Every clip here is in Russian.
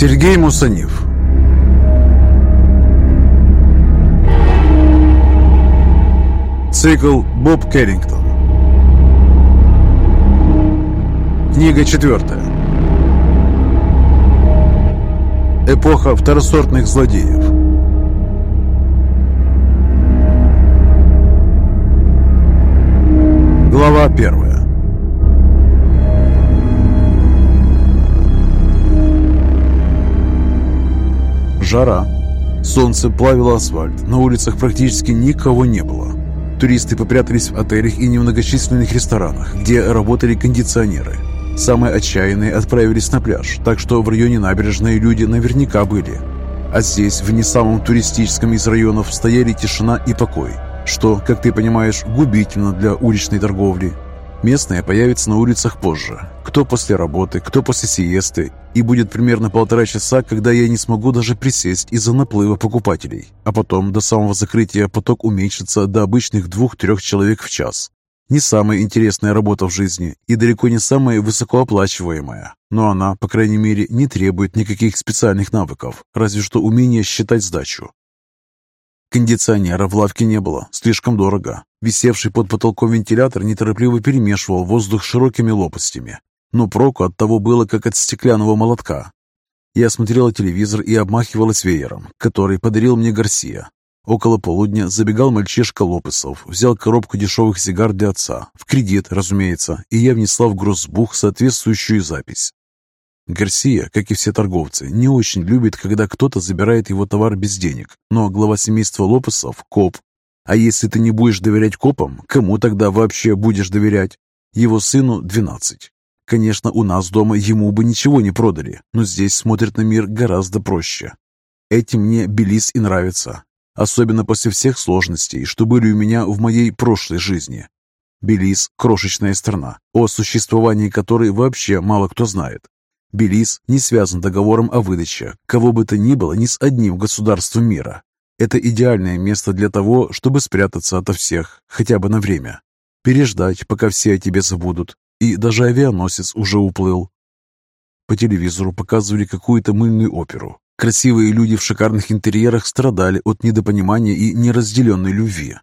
Сергей Мусанив Цикл Боб Керрингтон Книга четвертая. Эпоха второсортных злодеев. Глава первая Жара. Солнце плавило асфальт. На улицах практически никого не было. Туристы попрятались в отелях и немногочисленных ресторанах, где работали кондиционеры. Самые отчаянные отправились на пляж, так что в районе набережной люди наверняка были. А здесь, в не самом туристическом из районов, стояли тишина и покой, что, как ты понимаешь, губительно для уличной торговли. Местные появятся на улицах позже. Кто после работы, кто после сиесты. И будет примерно полтора часа, когда я не смогу даже присесть из-за наплыва покупателей. А потом, до самого закрытия, поток уменьшится до обычных двух-трех человек в час. Не самая интересная работа в жизни и далеко не самая высокооплачиваемая. Но она, по крайней мере, не требует никаких специальных навыков, разве что умения считать сдачу. Кондиционера в лавке не было, слишком дорого. Висевший под потолком вентилятор неторопливо перемешивал воздух широкими лопастями. Но проку от того было, как от стеклянного молотка. Я смотрела телевизор и обмахивалась веером, который подарил мне Гарсия. Около полудня забегал мальчишка Лопесов, взял коробку дешевых сигар для отца, в кредит, разумеется, и я внесла в гроссбух соответствующую запись. Гарсия, как и все торговцы, не очень любит, когда кто-то забирает его товар без денег. Но глава семейства Лопесов – коп. А если ты не будешь доверять копам, кому тогда вообще будешь доверять? Его сыну 12. Конечно, у нас дома ему бы ничего не продали, но здесь смотрят на мир гораздо проще. Этим мне Белиз и нравится. Особенно после всех сложностей, что были у меня в моей прошлой жизни. Белиз – крошечная страна, о существовании которой вообще мало кто знает. Белиз не связан договором о выдаче, кого бы то ни было ни с одним государством мира. Это идеальное место для того, чтобы спрятаться ото всех, хотя бы на время. Переждать, пока все о тебе забудут. И даже авианосец уже уплыл. По телевизору показывали какую-то мыльную оперу. Красивые люди в шикарных интерьерах страдали от недопонимания и неразделенной любви.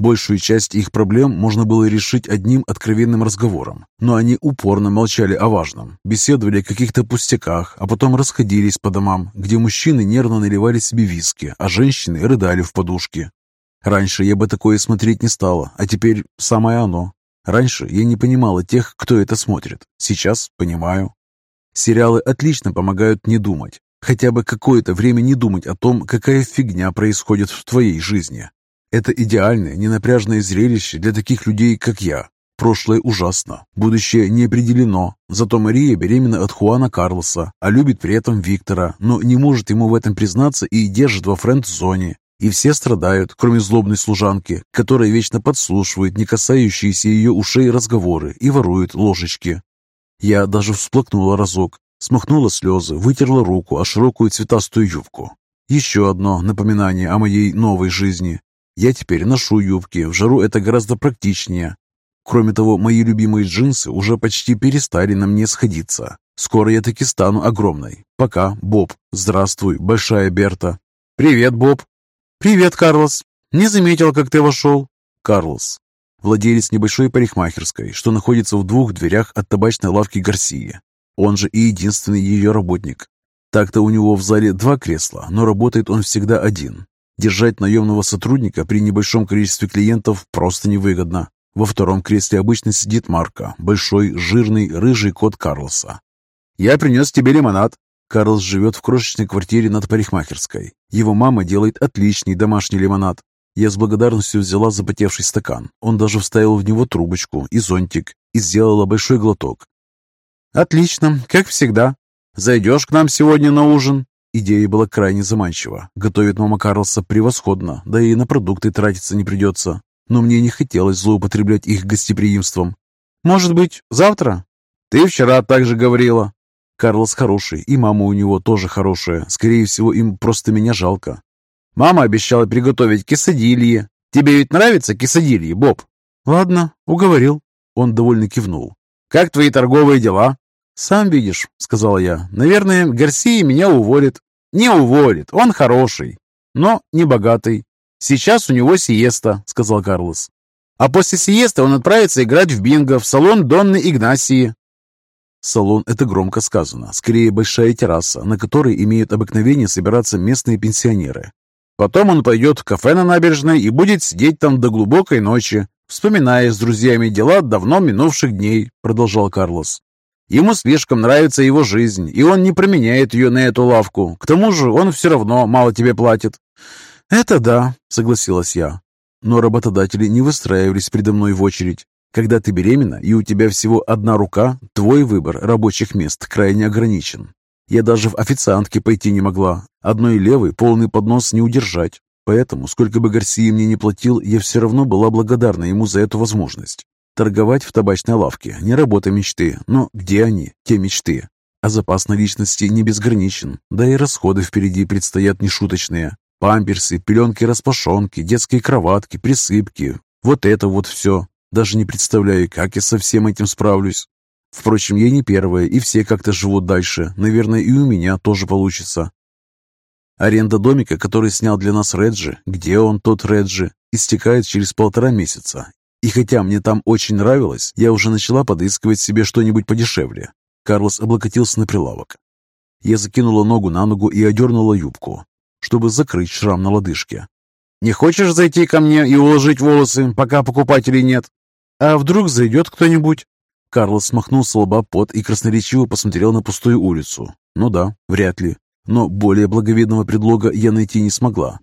Большую часть их проблем можно было решить одним откровенным разговором, но они упорно молчали о важном, беседовали о каких-то пустяках, а потом расходились по домам, где мужчины нервно наливали себе виски, а женщины рыдали в подушки. Раньше я бы такое смотреть не стала, а теперь самое оно. Раньше я не понимала тех, кто это смотрит. Сейчас понимаю. Сериалы отлично помогают не думать. Хотя бы какое-то время не думать о том, какая фигня происходит в твоей жизни. Это идеальное, ненапряжное зрелище для таких людей, как я. Прошлое ужасно, будущее не определено. Зато Мария беременна от Хуана Карлоса, а любит при этом Виктора, но не может ему в этом признаться и держит во френд-зоне. И все страдают, кроме злобной служанки, которая вечно подслушивает не касающиеся ее ушей разговоры и ворует ложечки. Я даже всплакнула разок, смахнула слезы, вытерла руку о широкую цветастую юбку. Еще одно напоминание о моей новой жизни. Я теперь ношу юбки, в жару это гораздо практичнее. Кроме того, мои любимые джинсы уже почти перестали на мне сходиться. Скоро я таки стану огромной. Пока, Боб. Здравствуй, большая Берта. Привет, Боб. Привет, Карлос. Не заметил, как ты вошел. Карлос. Владелец небольшой парикмахерской, что находится в двух дверях от табачной лавки Гарсии. Он же и единственный ее работник. Так-то у него в зале два кресла, но работает он всегда один. Держать наемного сотрудника при небольшом количестве клиентов просто невыгодно. Во втором кресле обычно сидит Марко, большой, жирный, рыжий кот Карлоса. «Я принес тебе лимонад». Карлос живет в крошечной квартире над парикмахерской. Его мама делает отличный домашний лимонад. Я с благодарностью взяла запотевший стакан. Он даже вставил в него трубочку и зонтик и сделала большой глоток. «Отлично, как всегда. Зайдешь к нам сегодня на ужин?» Идея была крайне заманчива. Готовит мама Карлса превосходно, да и на продукты тратиться не придется. Но мне не хотелось злоупотреблять их гостеприимством. «Может быть, завтра?» «Ты вчера так же говорила». Карлос хороший, и мама у него тоже хорошая. Скорее всего, им просто меня жалко. Мама обещала приготовить кисадильи. Тебе ведь нравятся кисадильи, Боб? Ладно, уговорил. Он довольно кивнул. Как твои торговые дела? «Сам видишь», — сказала я. «Наверное, Гарсия меня уволит». «Не уволит, он хороший, но не богатый. Сейчас у него сиеста», — сказал Карлос. «А после сиесты он отправится играть в бинго в салон Донны Игнасии». Салон – это громко сказано. Скорее, большая терраса, на которой имеют обыкновение собираться местные пенсионеры. Потом он пойдет в кафе на набережной и будет сидеть там до глубокой ночи, вспоминая с друзьями дела давно минувших дней», — продолжал Карлос. Ему слишком нравится его жизнь, и он не променяет ее на эту лавку. К тому же он все равно мало тебе платит». «Это да», — согласилась я. Но работодатели не выстраивались передо мной в очередь. Когда ты беременна и у тебя всего одна рука, твой выбор рабочих мест крайне ограничен. Я даже в официантке пойти не могла. Одной левой полный поднос не удержать. Поэтому, сколько бы Гарсия мне не платил, я все равно была благодарна ему за эту возможность. Торговать в табачной лавке – не работа мечты, но где они, те мечты? А запас наличности не безграничен, да и расходы впереди предстоят нешуточные. Памперсы, пеленки-распашонки, детские кроватки, присыпки. Вот это вот все. Даже не представляю, как я со всем этим справлюсь. Впрочем, я не первая, и все как-то живут дальше. Наверное, и у меня тоже получится. Аренда домика, который снял для нас Реджи, где он, тот Реджи, истекает через полтора месяца, и хотя мне там очень нравилось, я уже начала подыскивать себе что-нибудь подешевле. Карлос облокотился на прилавок. Я закинула ногу на ногу и одернула юбку, чтобы закрыть шрам на лодыжке. «Не хочешь зайти ко мне и уложить волосы, пока покупателей нет? А вдруг зайдет кто-нибудь?» Карлос смахнул с лба пот и красноречиво посмотрел на пустую улицу. «Ну да, вряд ли. Но более благовидного предлога я найти не смогла».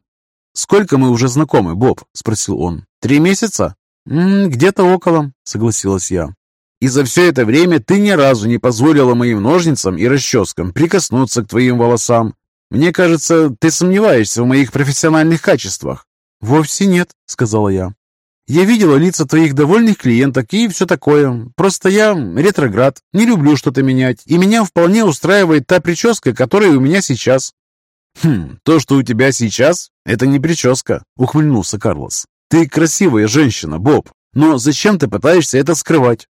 «Сколько мы уже знакомы, Боб?» – спросил он. «Три месяца?» «Где-то около», — согласилась я. «И за все это время ты ни разу не позволила моим ножницам и расческам прикоснуться к твоим волосам. Мне кажется, ты сомневаешься в моих профессиональных качествах». «Вовсе нет», — сказала я. «Я видела лица твоих довольных клиенток и все такое. Просто я ретроград, не люблю что-то менять, и меня вполне устраивает та прическа, которая у меня сейчас». «Хм, то, что у тебя сейчас, это не прическа», — ухмыльнулся Карлос. Ты красивая женщина, Боб, но зачем ты пытаешься это скрывать?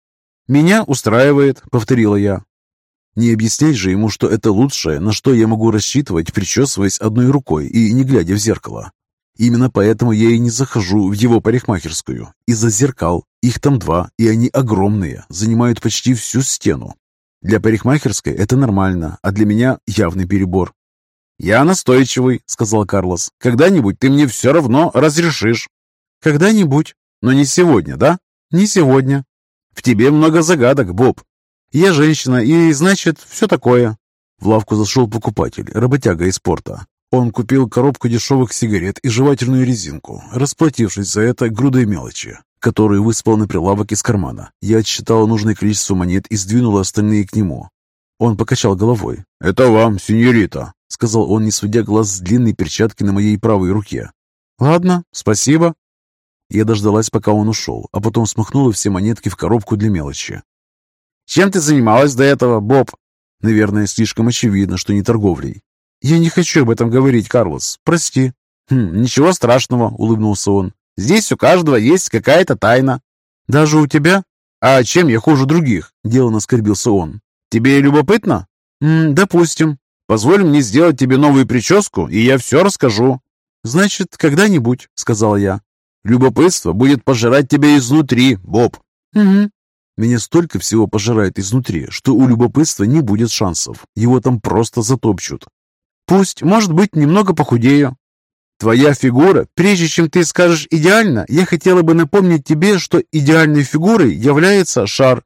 Меня устраивает, повторила я. Не объяснять же ему, что это лучшее, на что я могу рассчитывать, причесываясь одной рукой и не глядя в зеркало. Именно поэтому я и не захожу в его парикмахерскую. Из-за зеркал. Их там два, и они огромные, занимают почти всю стену. Для парикмахерской это нормально, а для меня явный перебор. «Я настойчивый», — сказал Карлос. «Когда-нибудь ты мне все равно разрешишь». «Когда-нибудь. Но не сегодня, да?» «Не сегодня». «В тебе много загадок, Боб. Я женщина, и, значит, все такое». В лавку зашел покупатель, работяга из порта. Он купил коробку дешевых сигарет и жевательную резинку, расплатившись за это грудой мелочи, которую выспал на прилавок из кармана. Я отсчитал нужное количество монет и сдвинул остальные к нему. Он покачал головой. «Это вам, сеньорита», — сказал он, не сводя глаз с длинной перчатки на моей правой руке. «Ладно, спасибо», я дождалась, пока он ушел, а потом смахнула все монетки в коробку для мелочи. «Чем ты занималась до этого, Боб?» «Наверное, слишком очевидно, что не торговлей». «Я не хочу об этом говорить, Карлос. Прости». «Хм, «Ничего страшного», — улыбнулся он. «Здесь у каждого есть какая-то тайна». «Даже у тебя?» «А чем я хуже других?» — деланно скорбился он. «Тебе любопытно?» М «Допустим. Позволь мне сделать тебе новую прическу, и я все расскажу». «Значит, когда-нибудь», — сказала я. Любопытство будет пожирать тебя изнутри, Боб. Угу. Меня столько всего пожирает изнутри, что у любопытства не будет шансов. Его там просто затопчут. Пусть, может быть, немного похудею. Твоя фигура, прежде чем ты скажешь «идеально», я хотела бы напомнить тебе, что идеальной фигурой является шар.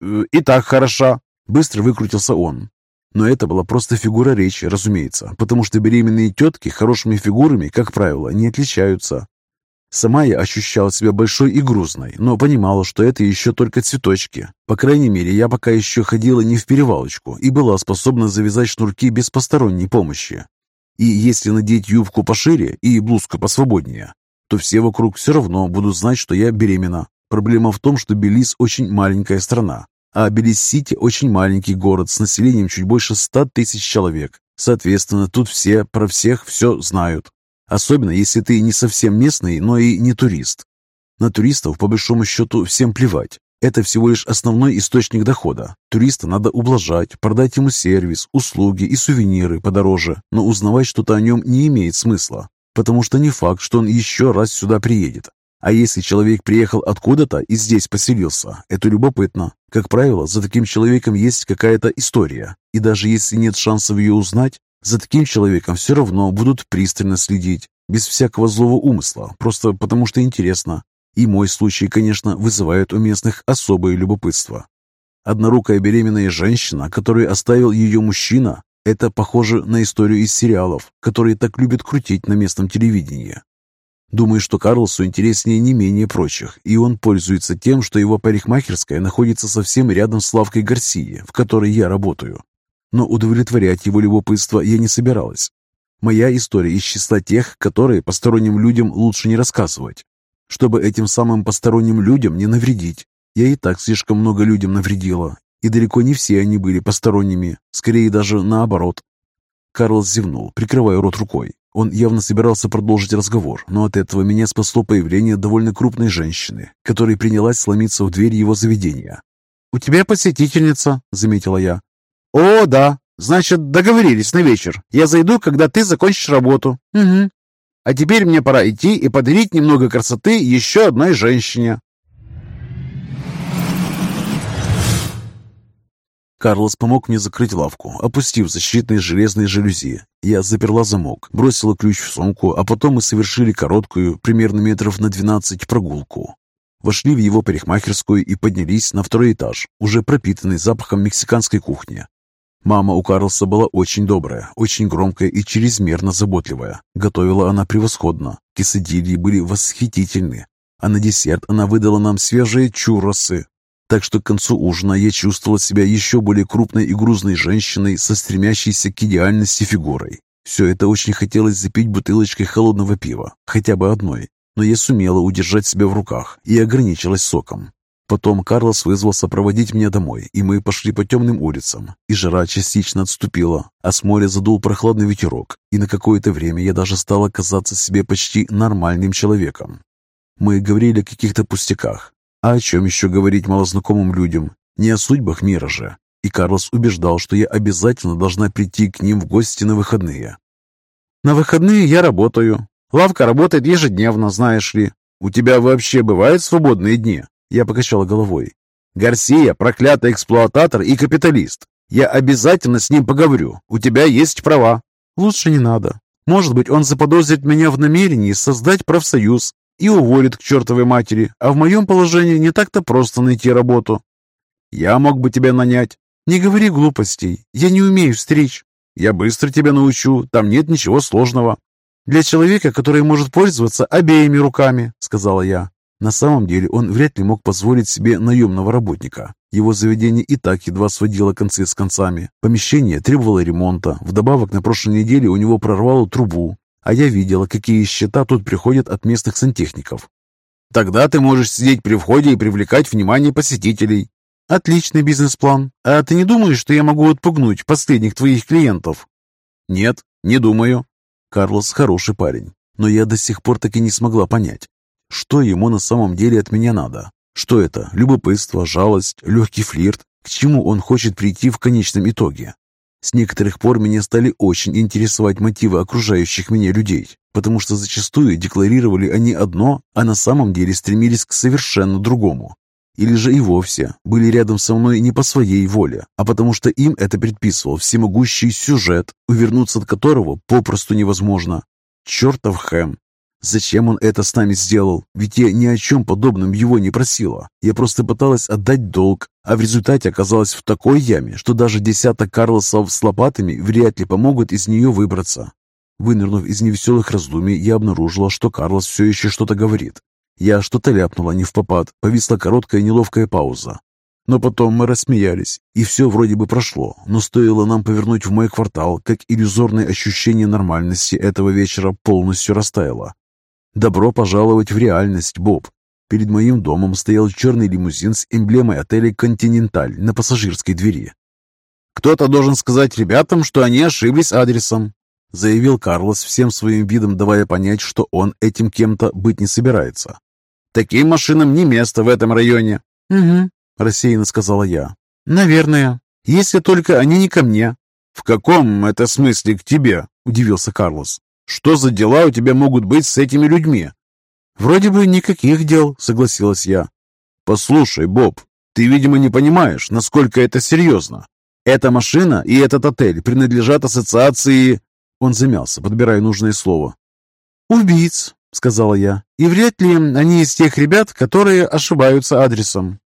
Э, и так хороша. Быстро выкрутился он. Но это была просто фигура речи, разумеется, потому что беременные тетки хорошими фигурами, как правило, не отличаются. Сама я ощущала себя большой и грузной, но понимала, что это еще только цветочки. По крайней мере, я пока еще ходила не в перевалочку и была способна завязать шнурки без посторонней помощи. И если надеть юбку пошире и блузку посвободнее, то все вокруг все равно будут знать, что я беременна. Проблема в том, что Белиз очень маленькая страна, а Белиз-Сити очень маленький город с населением чуть больше ста тысяч человек. Соответственно, тут все про всех все знают. Особенно, если ты не совсем местный, но и не турист. На туристов, по большому счету, всем плевать. Это всего лишь основной источник дохода. Туриста надо ублажать, продать ему сервис, услуги и сувениры подороже, но узнавать что-то о нем не имеет смысла, потому что не факт, что он еще раз сюда приедет. А если человек приехал откуда-то и здесь поселился, это любопытно. Как правило, за таким человеком есть какая-то история, и даже если нет шансов ее узнать, за таким человеком все равно будут пристально следить, без всякого злого умысла, просто потому что интересно. И мой случай, конечно, вызывает у местных особое любопытство. Однорукая беременная женщина, которую оставил ее мужчина, это похоже на историю из сериалов, которые так любят крутить на местном телевидении. Думаю, что Карлосу интереснее не менее прочих, и он пользуется тем, что его парикмахерская находится совсем рядом с лавкой Гарсии, в которой я работаю. Но удовлетворять его любопытство я не собиралась. Моя история из числа тех, которые посторонним людям лучше не рассказывать чтобы этим самым посторонним людям не навредить. Я и так слишком много людям навредила, и далеко не все они были посторонними, скорее даже наоборот. Карлос зевнул, прикрывая рот рукой. Он явно собирался продолжить разговор, но от этого меня спасло появление довольно крупной женщины, которая принялась сломиться в дверь его заведения. «У тебя посетительница», — заметила я. «О, да. Значит, договорились на вечер. Я зайду, когда ты закончишь работу». «Угу. А теперь мне пора идти и подарить немного красоты еще одной женщине. Карлос помог мне закрыть лавку, опустив защитные железные жалюзи. Я заперла замок, бросила ключ в сумку, а потом мы совершили короткую, примерно метров на 12, прогулку. Вошли в его парикмахерскую и поднялись на второй этаж, уже пропитанный запахом мексиканской кухни. Мама у Карлса была очень добрая, очень громкая и чрезмерно заботливая. Готовила она превосходно. Кисадильи были восхитительны. А на десерт она выдала нам свежие чурросы. Так что к концу ужина я чувствовала себя еще более крупной и грузной женщиной со стремящейся к идеальности фигурой. Все это очень хотелось запить бутылочкой холодного пива, хотя бы одной. Но я сумела удержать себя в руках и ограничилась соком. Потом Карлос вызвался проводить меня домой, и мы пошли по темным улицам. И жара частично отступила, а с моря задул прохладный ветерок, и на какое-то время я даже стала казаться себе почти нормальным человеком. Мы говорили о каких-то пустяках. А о чем еще говорить малознакомым людям? Не о судьбах мира же. И Карлос убеждал, что я обязательно должна прийти к ним в гости на выходные. «На выходные я работаю. Лавка работает ежедневно, знаешь ли. У тебя вообще бывают свободные дни?» Я покачал головой. «Гарсия – проклятый эксплуататор и капиталист. Я обязательно с ним поговорю. У тебя есть права». «Лучше не надо. Может быть, он заподозрит меня в намерении создать профсоюз и уволит к чертовой матери, а в моем положении не так-то просто найти работу». «Я мог бы тебя нанять». «Не говори глупостей. Я не умею встреч». «Я быстро тебя научу. Там нет ничего сложного». «Для человека, который может пользоваться обеими руками», — сказала я. На самом деле он вряд ли мог позволить себе наемного работника. Его заведение и так едва сводило концы с концами. Помещение требовало ремонта. Вдобавок, на прошлой неделе у него прорвало трубу. А я видела, какие счета тут приходят от местных сантехников. Тогда ты можешь сидеть при входе и привлекать внимание посетителей. Отличный бизнес-план. А ты не думаешь, что я могу отпугнуть последних твоих клиентов? Нет, не думаю. Карлос хороший парень. Но я до сих пор так и не смогла понять, что ему на самом деле от меня надо? Что это? Любопытство, жалость, легкий флирт? К чему он хочет прийти в конечном итоге? С некоторых пор меня стали очень интересовать мотивы окружающих меня людей, потому что зачастую декларировали они одно, а на самом деле стремились к совершенно другому. Или же и вовсе были рядом со мной не по своей воле, а потому что им это предписывал всемогущий сюжет, увернуться от которого попросту невозможно. Чертов Хэм, Зачем он это с нами сделал? Ведь я ни о чем подобном его не просила. Я просто пыталась отдать долг, а в результате оказалась в такой яме, что даже десяток Карлосов с лопатами вряд ли помогут из нее выбраться. Вынырнув из невеселых раздумий, я обнаружила, что Карлос все еще что-то говорит. Я что-то ляпнула не в попад, повисла короткая неловкая пауза. Но потом мы рассмеялись, и все вроде бы прошло, но стоило нам повернуть в мой квартал, как иллюзорное ощущение нормальности этого вечера полностью растаяло. Добро пожаловать в реальность, Боб. Перед моим домом стоял черный лимузин с эмблемой отеля «Континенталь» на пассажирской двери. «Кто-то должен сказать ребятам, что они ошиблись адресом», заявил Карлос всем своим видом, давая понять, что он этим кем-то быть не собирается. «Таким машинам не место в этом районе». «Угу», – рассеянно сказала я. «Наверное. Если только они не ко мне». «В каком это смысле к тебе?» – удивился Карлос. «Что за дела у тебя могут быть с этими людьми?» «Вроде бы никаких дел», – согласилась я. «Послушай, Боб, ты, видимо, не понимаешь, насколько это серьезно. Эта машина и этот отель принадлежат ассоциации...» Он замялся, подбирая нужное слово. «Убийц», — сказала я. «И вряд ли они из тех ребят, которые ошибаются адресом.